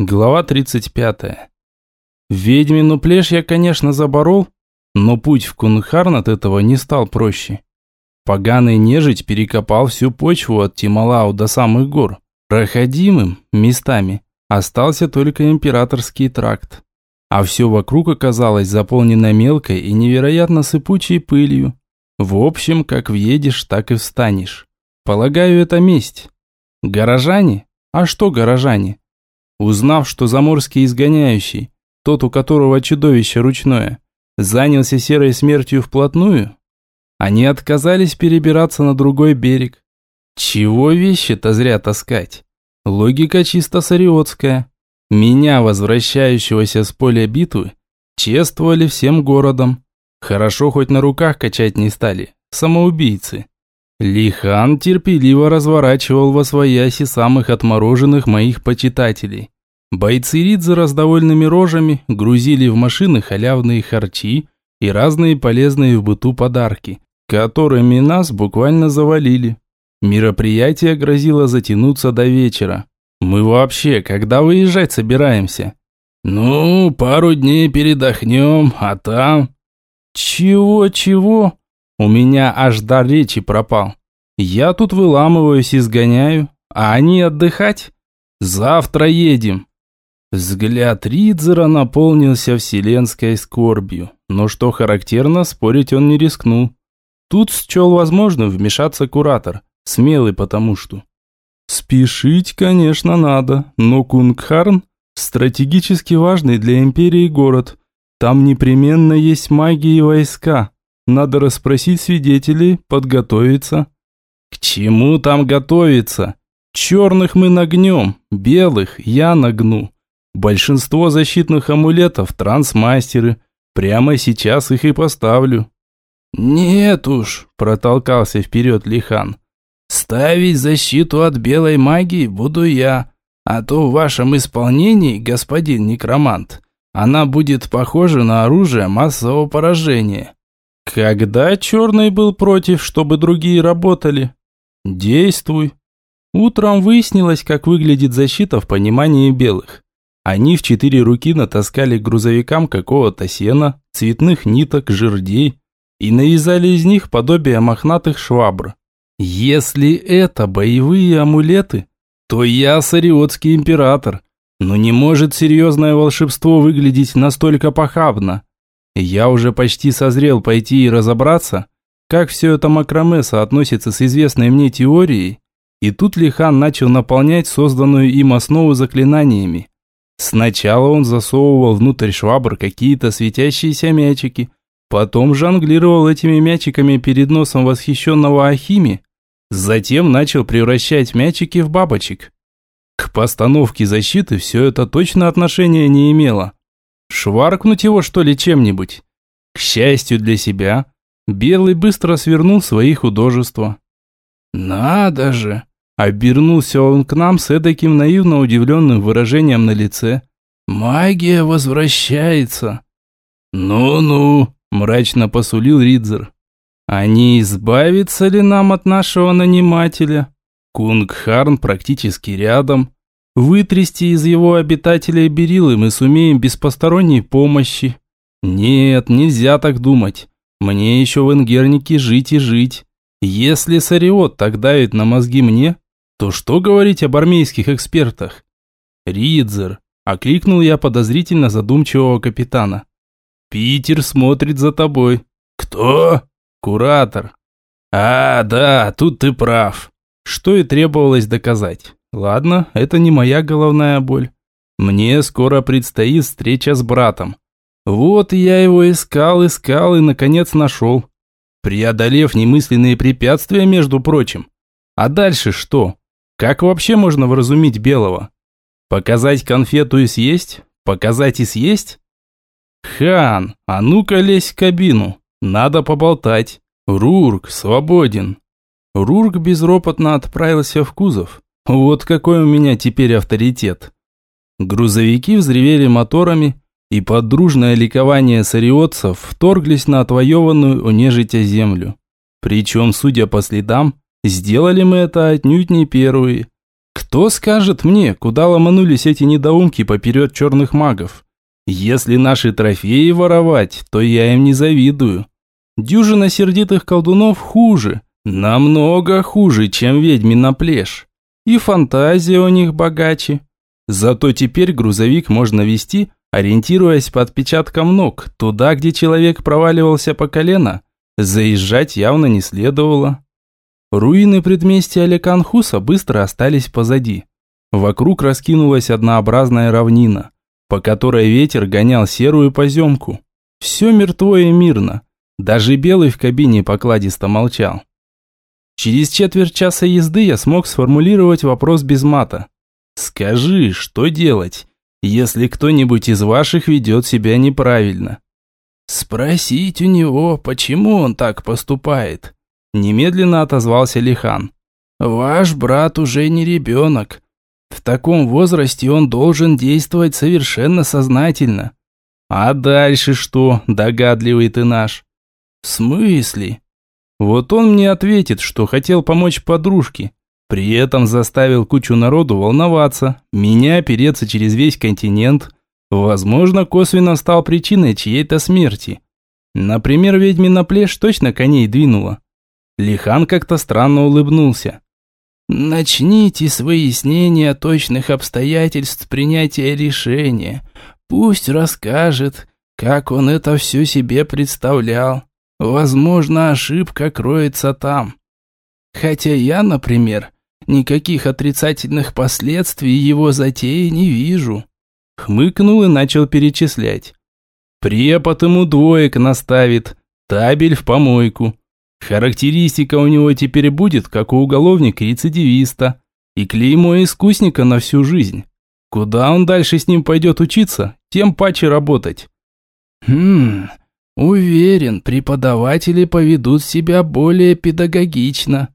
Глава 35. Ведьмину плешь я, конечно, заборол, но путь в Кунхарн от этого не стал проще. Поганый нежить перекопал всю почву от Тималау до самых гор. Проходимым, местами, остался только императорский тракт. А все вокруг оказалось заполнено мелкой и невероятно сыпучей пылью. В общем, как въедешь, так и встанешь. Полагаю, это месть. Горожане? А что горожане? Узнав, что заморский изгоняющий, тот, у которого чудовище ручное, занялся серой смертью вплотную, они отказались перебираться на другой берег. Чего вещи-то зря таскать? Логика чисто сариотская. Меня, возвращающегося с поля битвы, чествовали всем городом. Хорошо хоть на руках качать не стали. Самоубийцы. Лихан терпеливо разворачивал во свояси самых отмороженных моих почитателей. Бойцы Ридзера с довольными рожами грузили в машины халявные харчи и разные полезные в быту подарки, которыми нас буквально завалили. Мероприятие грозило затянуться до вечера. Мы вообще когда выезжать собираемся? Ну, пару дней передохнем, а там... Чего-чего? У меня аж дар речи пропал. Я тут выламываюсь и сгоняю, а они отдыхать? Завтра едем. Взгляд Ридзера наполнился вселенской скорбью, но что характерно, спорить он не рискнул. Тут счел возможным вмешаться куратор, смелый потому что. Спешить, конечно, надо, но Кунгхарн – стратегически важный для империи город. Там непременно есть маги и войска. Надо расспросить свидетелей, подготовиться. К чему там готовиться? Черных мы нагнем, белых я нагну. Большинство защитных амулетов – трансмастеры. Прямо сейчас их и поставлю. «Нет уж», – протолкался вперед Лихан. «Ставить защиту от белой магии буду я, а то в вашем исполнении, господин некромант, она будет похожа на оружие массового поражения. Когда черный был против, чтобы другие работали? Действуй. Утром выяснилось, как выглядит защита в понимании белых. Они в четыре руки натаскали к грузовикам какого-то сена, цветных ниток, жердей и навязали из них подобие мохнатых швабр. Если это боевые амулеты, то я сариотский император, но не может серьезное волшебство выглядеть настолько похабно. Я уже почти созрел пойти и разобраться, как все это макраме соотносится с известной мне теорией, и тут Лихан начал наполнять созданную им основу заклинаниями. Сначала он засовывал внутрь швабр какие-то светящиеся мячики, потом жонглировал этими мячиками перед носом восхищенного Ахими, затем начал превращать мячики в бабочек. К постановке защиты все это точно отношения не имело. Шваркнуть его, что ли, чем-нибудь? К счастью для себя, Белый быстро свернул свои художества. «Надо же!» Обернулся он к нам с эдаким наивно удивленным выражением на лице. «Магия возвращается!» «Ну-ну!» – мрачно посулил Ридзер. «А не избавится ли нам от нашего нанимателя?» Кунгхарн практически рядом. Вытрясти из его обитателей берилы мы сумеем без посторонней помощи. Нет, нельзя так думать. Мне еще в Ингернике жить и жить. Если Сариот так давит на мозги мне, то что говорить об армейских экспертах? Ридзер, окликнул я подозрительно задумчивого капитана. Питер смотрит за тобой. Кто? Куратор. А, да, тут ты прав. Что и требовалось доказать. Ладно, это не моя головная боль. Мне скоро предстоит встреча с братом. Вот я его искал, искал и, наконец, нашел. Преодолев немысленные препятствия, между прочим. А дальше что? Как вообще можно вразумить белого? Показать конфету и съесть? Показать и съесть? Хан, а ну-ка лезь в кабину. Надо поболтать. Рурк свободен. Рурк безропотно отправился в кузов. Вот какой у меня теперь авторитет. Грузовики взревели моторами, и под дружное ликование сариотцев вторглись на отвоеванную у нежитя землю. Причем, судя по следам, сделали мы это отнюдь не первые. Кто скажет мне, куда ломанулись эти недоумки поперед черных магов? Если наши трофеи воровать, то я им не завидую. Дюжина сердитых колдунов хуже, намного хуже, чем ведьмина плешь. И фантазия у них богаче. Зато теперь грузовик можно вести, ориентируясь по отпечаткам ног, туда, где человек проваливался по колено. Заезжать явно не следовало. Руины предместья Алеканхуса быстро остались позади. Вокруг раскинулась однообразная равнина, по которой ветер гонял серую поземку. Все мертво и мирно. Даже белый в кабине покладисто молчал. Через четверть часа езды я смог сформулировать вопрос без мата. «Скажи, что делать, если кто-нибудь из ваших ведет себя неправильно?» «Спросить у него, почему он так поступает?» Немедленно отозвался Лихан. «Ваш брат уже не ребенок. В таком возрасте он должен действовать совершенно сознательно». «А дальше что, догадливый ты наш?» «В смысле?» «Вот он мне ответит, что хотел помочь подружке. При этом заставил кучу народу волноваться, меня переться через весь континент. Возможно, косвенно стал причиной чьей-то смерти. Например, ведьмина плешь точно коней двинула. Лихан как-то странно улыбнулся. «Начните с выяснения точных обстоятельств принятия решения. Пусть расскажет, как он это все себе представлял. Возможно, ошибка кроется там. Хотя я, например, никаких отрицательных последствий его затеи не вижу». Хмыкнул и начал перечислять. «Препод ему двоек наставит, табель в помойку, Характеристика у него теперь будет, как у уголовника-рецидивиста, и клеймо искусника на всю жизнь. Куда он дальше с ним пойдет учиться, тем паче работать. Хм, уверен, преподаватели поведут себя более педагогично.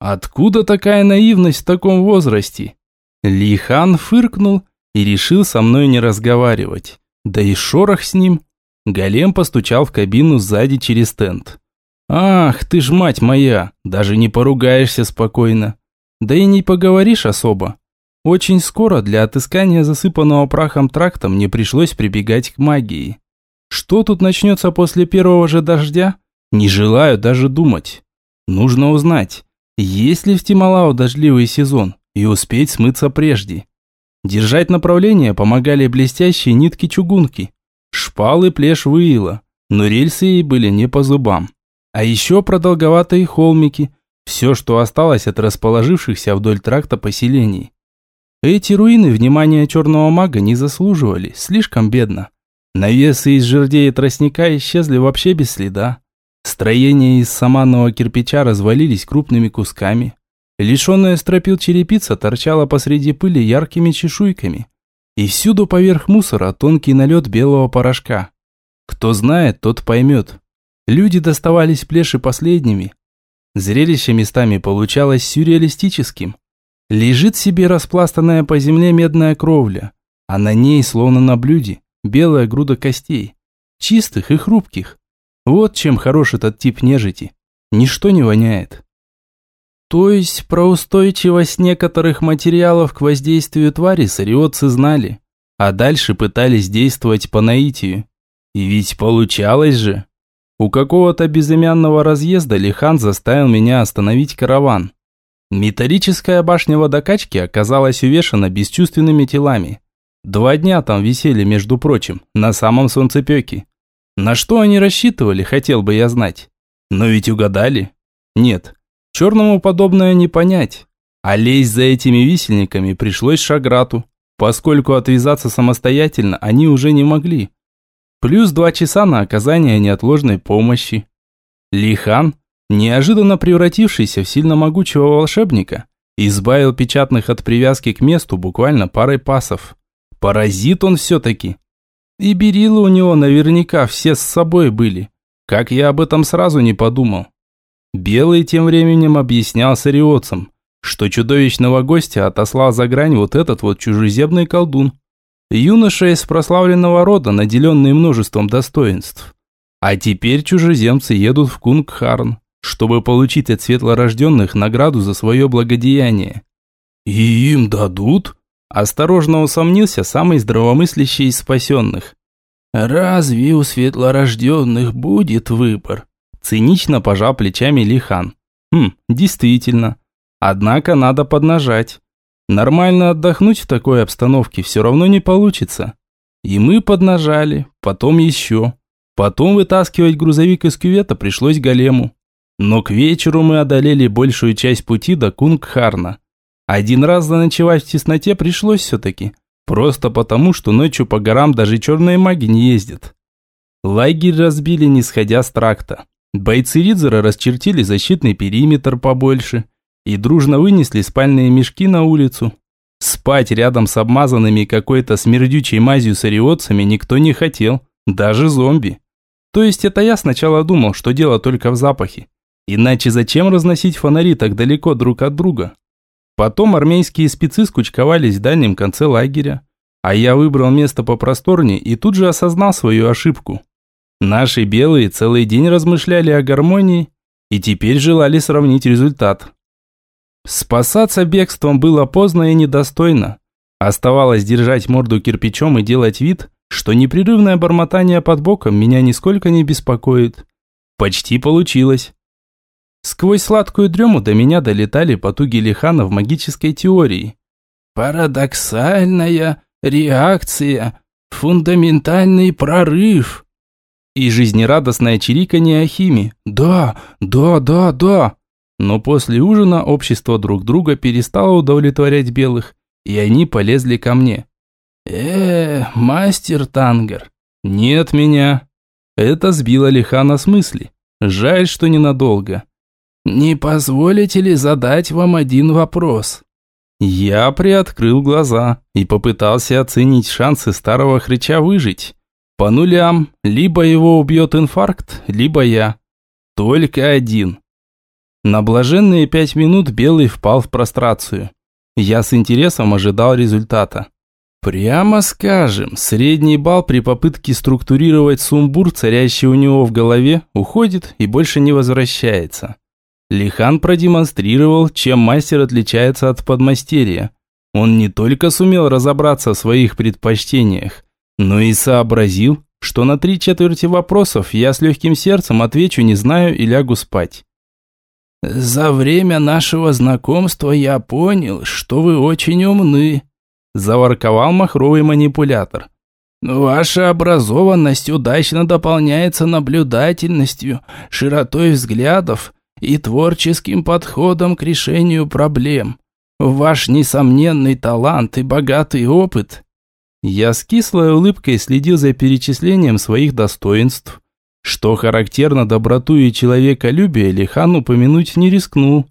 Откуда такая наивность в таком возрасте? Лихан фыркнул и решил со мной не разговаривать. Да и шорох с ним. Голем постучал в кабину сзади через тент. «Ах, ты ж мать моя, даже не поругаешься спокойно. Да и не поговоришь особо. Очень скоро для отыскания засыпанного прахом тракта мне пришлось прибегать к магии. Что тут начнется после первого же дождя? Не желаю даже думать. Нужно узнать, есть ли в Тималау дождливый сезон и успеть смыться прежде. Держать направление помогали блестящие нитки-чугунки. Шпалы плешь выила, но рельсы ей были не по зубам. А еще продолговатые холмики, все, что осталось от расположившихся вдоль тракта поселений. Эти руины внимания черного мага не заслуживали, слишком бедно. Навесы из жердей и тростника исчезли вообще без следа. Строения из саманного кирпича развалились крупными кусками. Лишенная стропил черепица торчала посреди пыли яркими чешуйками. И всюду поверх мусора тонкий налет белого порошка. Кто знает, тот поймет. Люди доставались плеши последними. Зрелище местами получалось сюрреалистическим. Лежит себе распластанная по земле медная кровля, а на ней, словно на блюде, белая груда костей, чистых и хрупких. Вот чем хорош этот тип нежити. Ничто не воняет. То есть про устойчивость некоторых материалов к воздействию твари сариотцы знали, а дальше пытались действовать по наитию. И ведь получалось же. У какого-то безымянного разъезда Лихан заставил меня остановить караван. Металлическая башня водокачки оказалась увешана бесчувственными телами. Два дня там висели, между прочим, на самом солнцепеке. На что они рассчитывали, хотел бы я знать. Но ведь угадали. Нет, черному подобное не понять. А лезть за этими висельниками пришлось Шаграту, поскольку отвязаться самостоятельно они уже не могли. Плюс два часа на оказание неотложной помощи. Лихан, неожиданно превратившийся в сильно могучего волшебника, избавил печатных от привязки к месту буквально парой пасов. Паразит он все-таки. И берилы у него наверняка все с собой были. Как я об этом сразу не подумал. Белый тем временем объяснял сариотцам, что чудовищного гостя отослал за грань вот этот вот чужеземный колдун. Юноша из прославленного рода, наделенный множеством достоинств. А теперь чужеземцы едут в Кунгхарн, чтобы получить от светлорожденных награду за свое благодеяние. «И им дадут?» Осторожно усомнился самый здравомыслящий из спасенных. «Разве у светлорожденных будет выбор?» Цинично пожал плечами Лихан. «Хм, действительно. Однако надо поднажать. Нормально отдохнуть в такой обстановке все равно не получится. И мы поднажали, потом еще. Потом вытаскивать грузовик из кювета пришлось голему. Но к вечеру мы одолели большую часть пути до Кунгхарна. Один раз заночевать в тесноте пришлось все-таки. Просто потому, что ночью по горам даже черные маги не ездят. Лагерь разбили, не сходя с тракта. Бойцы Ридзера расчертили защитный периметр побольше и дружно вынесли спальные мешки на улицу. Спать рядом с обмазанными какой-то смердючей мазью сариотцами никто не хотел, даже зомби. То есть это я сначала думал, что дело только в запахе. Иначе зачем разносить фонари так далеко друг от друга? Потом армейские спецы скучковались в дальнем конце лагеря, а я выбрал место попросторнее и тут же осознал свою ошибку. Наши белые целый день размышляли о гармонии и теперь желали сравнить результат. Спасаться бегством было поздно и недостойно. Оставалось держать морду кирпичом и делать вид, что непрерывное бормотание под боком меня нисколько не беспокоит. Почти получилось. Сквозь сладкую дрему до меня долетали потуги Лихана в магической теории. «Парадоксальная реакция, фундаментальный прорыв». И жизнерадостное чириканье Ахими. «Да, да, да, да». Но после ужина общество друг друга перестало удовлетворять белых, и они полезли ко мне. э мастер Тангер». «Нет меня». Это сбило Лихана с мысли. Жаль, что ненадолго. «Не позволите ли задать вам один вопрос?» Я приоткрыл глаза и попытался оценить шансы старого хрыча выжить. По нулям, либо его убьет инфаркт, либо я. Только один. На блаженные пять минут Белый впал в прострацию. Я с интересом ожидал результата. Прямо скажем, средний балл при попытке структурировать сумбур, царящий у него в голове, уходит и больше не возвращается. Лихан продемонстрировал, чем мастер отличается от подмастерья. Он не только сумел разобраться в своих предпочтениях, но и сообразил, что на три четверти вопросов я с легким сердцем отвечу не знаю и лягу спать. «За время нашего знакомства я понял, что вы очень умны», – заворковал махровый манипулятор. «Ваша образованность удачно дополняется наблюдательностью, широтой взглядов и творческим подходом к решению проблем. Ваш несомненный талант и богатый опыт». Я с кислой улыбкой следил за перечислением своих достоинств, что характерно доброту и человеколюбие Лихан упомянуть не рискнул.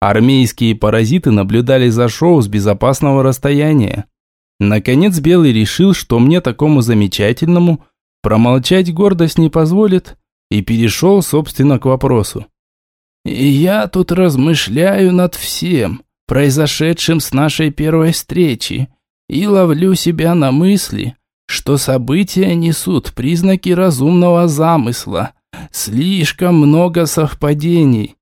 Армейские паразиты наблюдали за шоу с безопасного расстояния. Наконец Белый решил, что мне такому замечательному промолчать гордость не позволит, и перешел, собственно, к вопросу. «И я тут размышляю над всем, произошедшим с нашей первой встречи, и ловлю себя на мысли, что события несут признаки разумного замысла. Слишком много совпадений.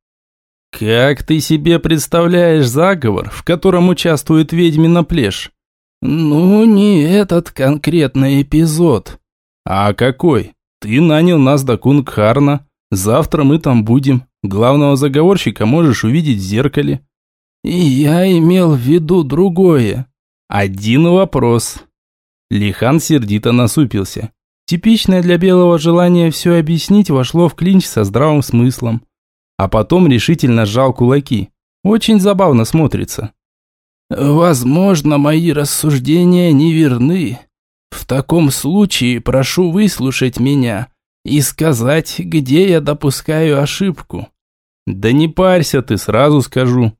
Как ты себе представляешь заговор, в котором участвует ведьмина плешь? Ну, не этот конкретный эпизод. А какой? Ты нанял нас до Кунгхарна. Завтра мы там будем. Главного заговорщика можешь увидеть в зеркале. И я имел в виду другое. Один вопрос. Лихан сердито насупился. Типичное для белого желание все объяснить вошло в клинч со здравым смыслом. А потом решительно сжал кулаки. Очень забавно смотрится. «Возможно, мои рассуждения неверны. В таком случае прошу выслушать меня и сказать, где я допускаю ошибку». «Да не парься ты, сразу скажу.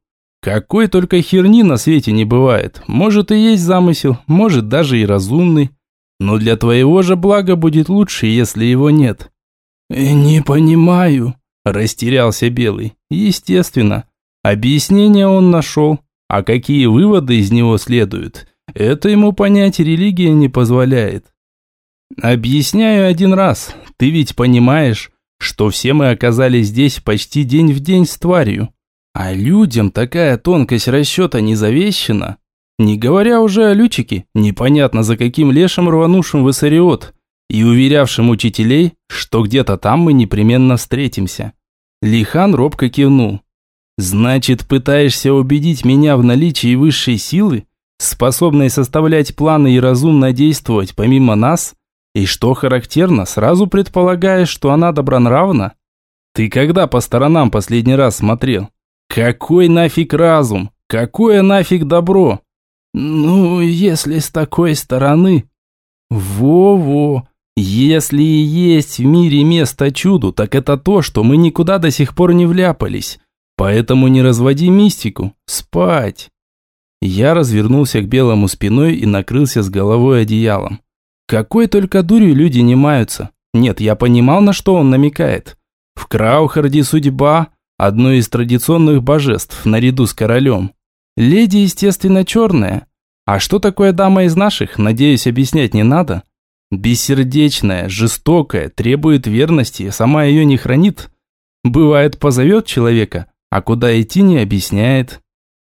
Какой только херни на свете не бывает. Может и есть замысел, может даже и разумный. Но для твоего же блага будет лучше, если его нет. Э, «Не понимаю», – растерялся Белый. Естественно. Объяснение он нашел, а какие выводы из него следуют, это ему понять религия не позволяет. Объясняю один раз. Ты ведь понимаешь, что все мы оказались здесь почти день в день с тварью. А людям такая тонкость расчета не завещена. Не говоря уже о лючике, непонятно за каким лешим рванувшим в Иссариот, и уверявшим учителей, что где-то там мы непременно встретимся. Лихан робко кивнул. «Значит, пытаешься убедить меня в наличии высшей силы, способной составлять планы и разумно действовать помимо нас? И что характерно, сразу предполагаешь, что она добронравна? Ты когда по сторонам последний раз смотрел? Какой нафиг разум? Какое нафиг добро? Ну, если с такой стороны... Во-во, если и есть в мире место чуду, так это то, что мы никуда до сих пор не вляпались. Поэтому не разводи мистику. Спать. Я развернулся к белому спиной и накрылся с головой одеялом. Какой только дурью люди не маются. Нет, я понимал, на что он намекает. В Краухарде судьба – одно из традиционных божеств, наряду с королем. Леди, естественно, черная. А что такое дама из наших, надеюсь, объяснять не надо? Бессердечная, жестокая, требует верности, сама ее не хранит. Бывает, позовет человека, а куда идти не объясняет.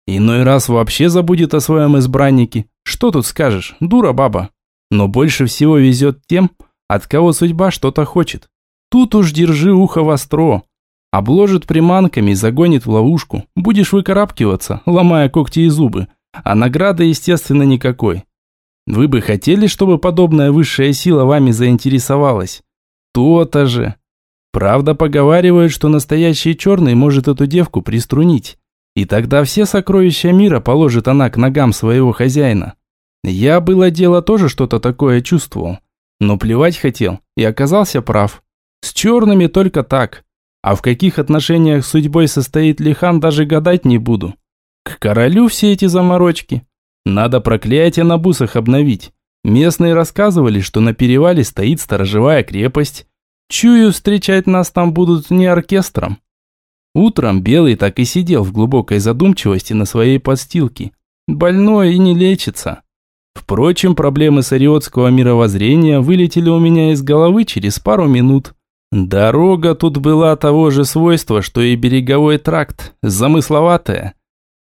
Иной раз вообще забудет о своем избраннике. Что тут скажешь, дура баба. Но больше всего везет тем, от кого судьба что-то хочет. Тут уж держи ухо востро. Обложит приманками, загонит в ловушку. Будешь выкарабкиваться, ломая когти и зубы. А награды, естественно, никакой. Вы бы хотели, чтобы подобная высшая сила вами заинтересовалась? То-то же. Правда, поговаривают, что настоящий черный может эту девку приструнить. И тогда все сокровища мира положит она к ногам своего хозяина. Я было дело тоже что-то такое чувствовал. Но плевать хотел и оказался прав. С черными только так. А в каких отношениях с судьбой состоит Лихан, даже гадать не буду. К королю все эти заморочки. Надо проклятие на бусах обновить. Местные рассказывали, что на перевале стоит сторожевая крепость. Чую, встречать нас там будут не оркестром. Утром Белый так и сидел в глубокой задумчивости на своей подстилке. Больной и не лечится. Впрочем, проблемы сариотского мировоззрения вылетели у меня из головы через пару минут. Дорога тут была того же свойства, что и береговой тракт, замысловатая.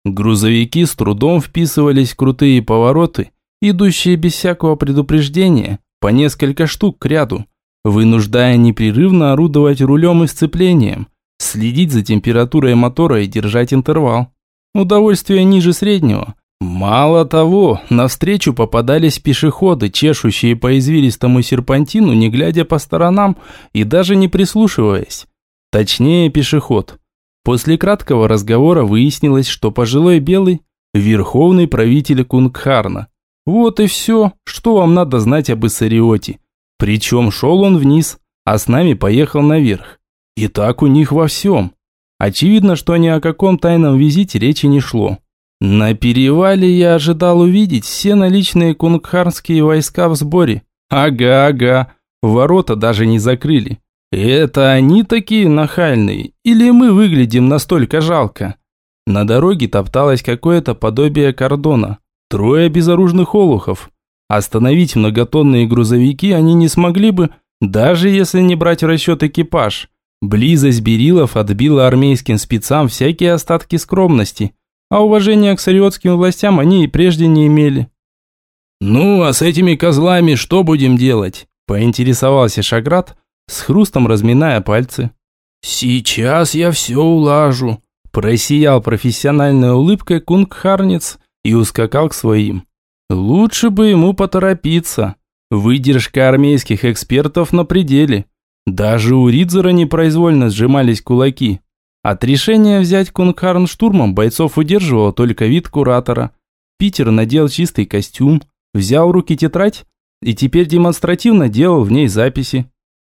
Грузовики с трудом вписывались в крутые повороты, идущие без всякого предупреждения, по несколько штук к ряду, вынуждая непрерывно орудовать рулем и сцеплением, следить за температурой мотора и держать интервал. Удовольствие ниже среднего. Мало того, навстречу попадались пешеходы, чешущие по извилистому серпантину, не глядя по сторонам и даже не прислушиваясь. Точнее, пешеход – После краткого разговора выяснилось, что пожилой белый – верховный правитель Кунгхарна. Вот и все, что вам надо знать об Иссариоте. Причем шел он вниз, а с нами поехал наверх. И так у них во всем. Очевидно, что ни о каком тайном визите речи не шло. На перевале я ожидал увидеть все наличные кунгхарнские войска в сборе. Ага, ага, ворота даже не закрыли. «Это они такие нахальные? Или мы выглядим настолько жалко?» На дороге топталось какое-то подобие кордона. Трое безоружных олухов. Остановить многотонные грузовики они не смогли бы, даже если не брать в расчет экипаж. Близость берилов отбила армейским спецам всякие остатки скромности, а уважения к сариотским властям они и прежде не имели. «Ну, а с этими козлами что будем делать?» – поинтересовался Шаград, с хрустом разминая пальцы. «Сейчас я все улажу», – просиял профессиональной улыбкой Кунг Харниц и ускакал к своим. «Лучше бы ему поторопиться. Выдержка армейских экспертов на пределе. Даже у Ридзера непроизвольно сжимались кулаки. От решения взять Кунгхарн штурмом бойцов удерживал только вид куратора. Питер надел чистый костюм, взял в руки тетрадь и теперь демонстративно делал в ней записи.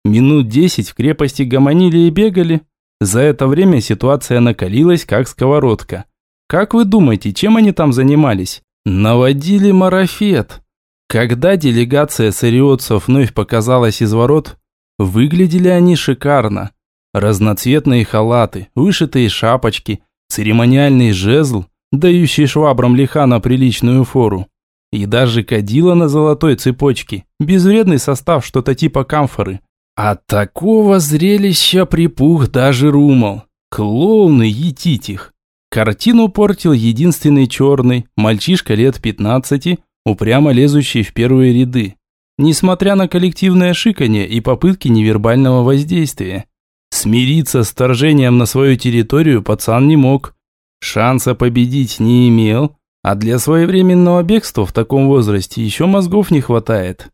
Минут десять в крепости гомонили и бегали. За это время ситуация накалилась, как сковородка. Как вы думаете, чем они там занимались? Наводили марафет. Когда делегация сариотцев вновь показалась из ворот, выглядели они шикарно. Разноцветные халаты, вышитые шапочки, церемониальный жезл, дающий швабрам лиха на приличную фору. И даже кадила на золотой цепочке, безвредный состав, что-то типа камфоры. От такого зрелища припух даже румал. Клоуны етить их. Картину портил единственный черный, мальчишка лет 15, упрямо лезущий в первые ряды. Несмотря на коллективное шиканье и попытки невербального воздействия. Смириться с вторжением на свою территорию пацан не мог. Шанса победить не имел, а для своевременного бегства в таком возрасте еще мозгов не хватает.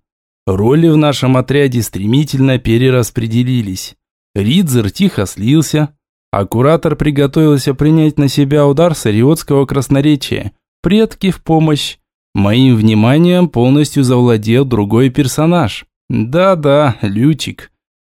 Роли в нашем отряде стремительно перераспределились. Ридзер тихо слился, а куратор приготовился принять на себя удар сариотского красноречия. Предки в помощь. Моим вниманием полностью завладел другой персонаж. Да-да, Лючик.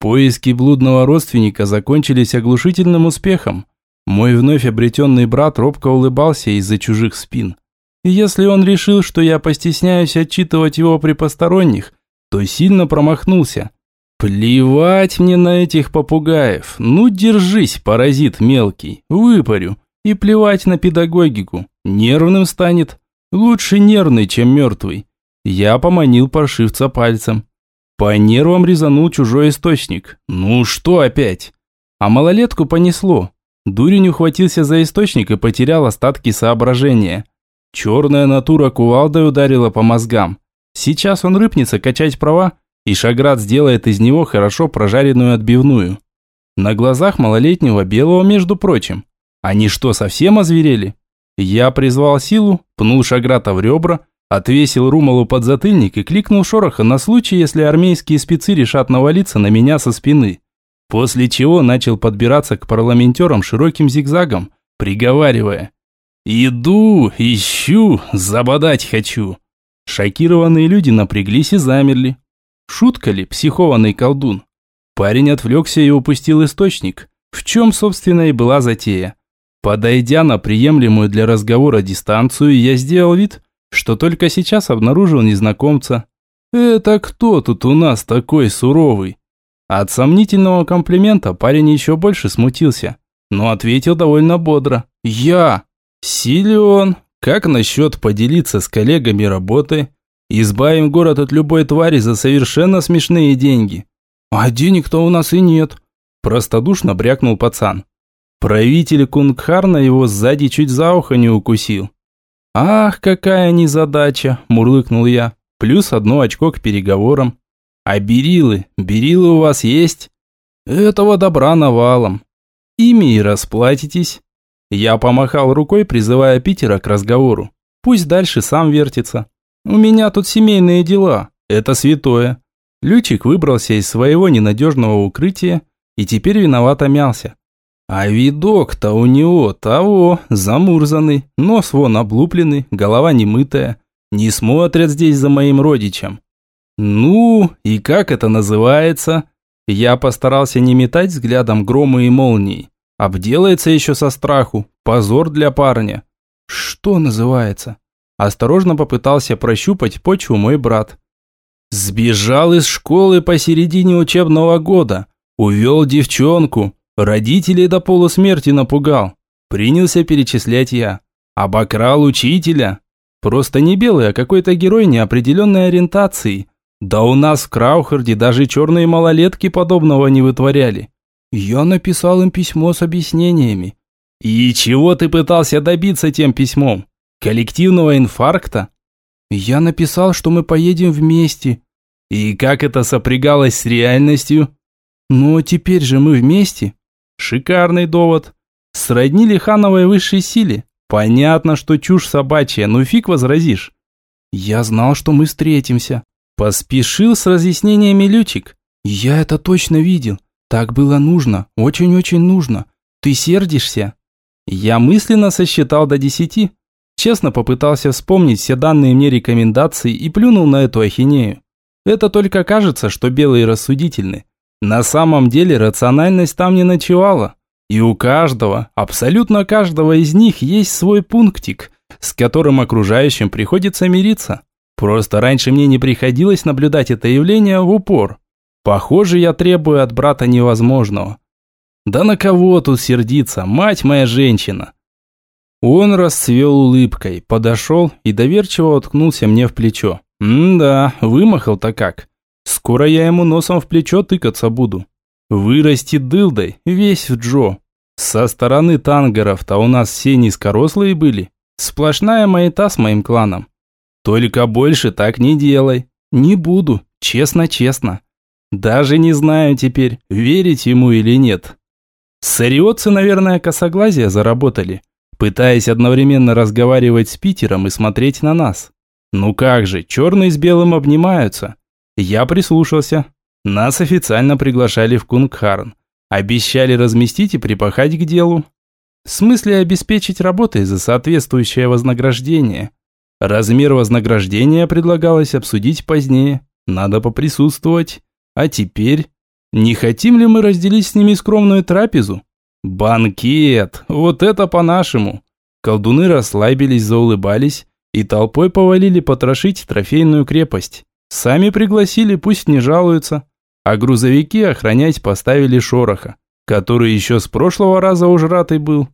Поиски блудного родственника закончились оглушительным успехом. Мой вновь обретенный брат робко улыбался из-за чужих спин. если он решил, что я постесняюсь отчитывать его при посторонних, то сильно промахнулся. Плевать мне на этих попугаев. Ну, держись, паразит мелкий, выпарю. И плевать на педагогику. Нервным станет. Лучше нервный, чем мертвый. Я поманил паршивца пальцем. По нервам резанул чужой источник. Ну что опять? А малолетку понесло. Дурень ухватился за источник и потерял остатки соображения. Черная натура кувалдой ударила по мозгам. Сейчас он рыпнется качать права, и Шаград сделает из него хорошо прожаренную отбивную. На глазах малолетнего белого, между прочим. Они что, совсем озверели? Я призвал силу, пнул Шаграта в ребра, отвесил Румалу под затыльник и кликнул шороха на случай, если армейские спецы решат навалиться на меня со спины. После чего начал подбираться к парламентерам широким зигзагом, приговаривая «Иду, ищу, забодать хочу». Шокированные люди напряглись и замерли. Шутка ли, психованный колдун? Парень отвлекся и упустил источник. В чем, собственно, и была затея. Подойдя на приемлемую для разговора дистанцию, я сделал вид, что только сейчас обнаружил незнакомца. «Это кто тут у нас такой суровый?» От сомнительного комплимента парень еще больше смутился, но ответил довольно бодро. «Я! Силен! Как насчет поделиться с коллегами работы? Избавим город от любой твари за совершенно смешные деньги. А денег-то у нас и нет. Простодушно брякнул пацан. Правитель Кунгхарна его сзади чуть за ухо не укусил. «Ах, какая незадача!» – мурлыкнул я. «Плюс одно очко к переговорам. А берилы? Берилы у вас есть?» «Этого добра навалом. Ими и расплатитесь. Я помахал рукой, призывая Питера к разговору. Пусть дальше сам вертится. У меня тут семейные дела. Это святое. Лючик выбрался из своего ненадежного укрытия и теперь виновато мялся. А видок-то у него того, замурзанный, нос вон облупленный, голова немытая. Не смотрят здесь за моим родичем. Ну, и как это называется? Я постарался не метать взглядом громы и молнии. Обделается еще со страху. Позор для парня. Что называется? Осторожно попытался прощупать почву мой брат. Сбежал из школы посередине учебного года. Увел девчонку. Родителей до полусмерти напугал. Принялся перечислять я. Обокрал учителя. Просто не белый, а какой-то герой неопределенной ориентации. Да у нас в Краухарде даже черные малолетки подобного не вытворяли. Я написал им письмо с объяснениями. И чего ты пытался добиться тем письмом? Коллективного инфаркта? Я написал, что мы поедем вместе. И как это сопрягалось с реальностью? Ну, теперь же мы вместе. Шикарный довод. Сродни Лихановой высшей силе. Понятно, что чушь собачья, но фиг возразишь. Я знал, что мы встретимся. Поспешил с разъяснениями Лючик. Я это точно видел. Так было нужно, очень-очень нужно. Ты сердишься?» Я мысленно сосчитал до десяти. Честно попытался вспомнить все данные мне рекомендации и плюнул на эту ахинею. Это только кажется, что белые рассудительны. На самом деле рациональность там не ночевала. И у каждого, абсолютно каждого из них есть свой пунктик, с которым окружающим приходится мириться. Просто раньше мне не приходилось наблюдать это явление в упор. Похоже, я требую от брата невозможного. Да на кого тут сердиться, мать моя женщина? Он расцвел улыбкой, подошел и доверчиво уткнулся мне в плечо. М-да, вымахал-то как. Скоро я ему носом в плечо тыкаться буду. Вырастет дылдой, весь в Джо. Со стороны тангеров-то у нас все низкорослые были. Сплошная маята с моим кланом. Только больше так не делай. Не буду, честно-честно. Даже не знаю теперь, верить ему или нет. Сариотцы, наверное, косоглазия заработали, пытаясь одновременно разговаривать с Питером и смотреть на нас. Ну как же, черный с белым обнимаются. Я прислушался. Нас официально приглашали в Кунгхарн. Обещали разместить и припахать к делу. В смысле обеспечить работой за соответствующее вознаграждение. Размер вознаграждения предлагалось обсудить позднее. Надо поприсутствовать. А теперь... Не хотим ли мы разделить с ними скромную трапезу? Банкет! Вот это по-нашему! Колдуны расслабились, заулыбались и толпой повалили потрошить трофейную крепость. Сами пригласили, пусть не жалуются. А грузовики охранять поставили шороха, который еще с прошлого раза уж ратый был.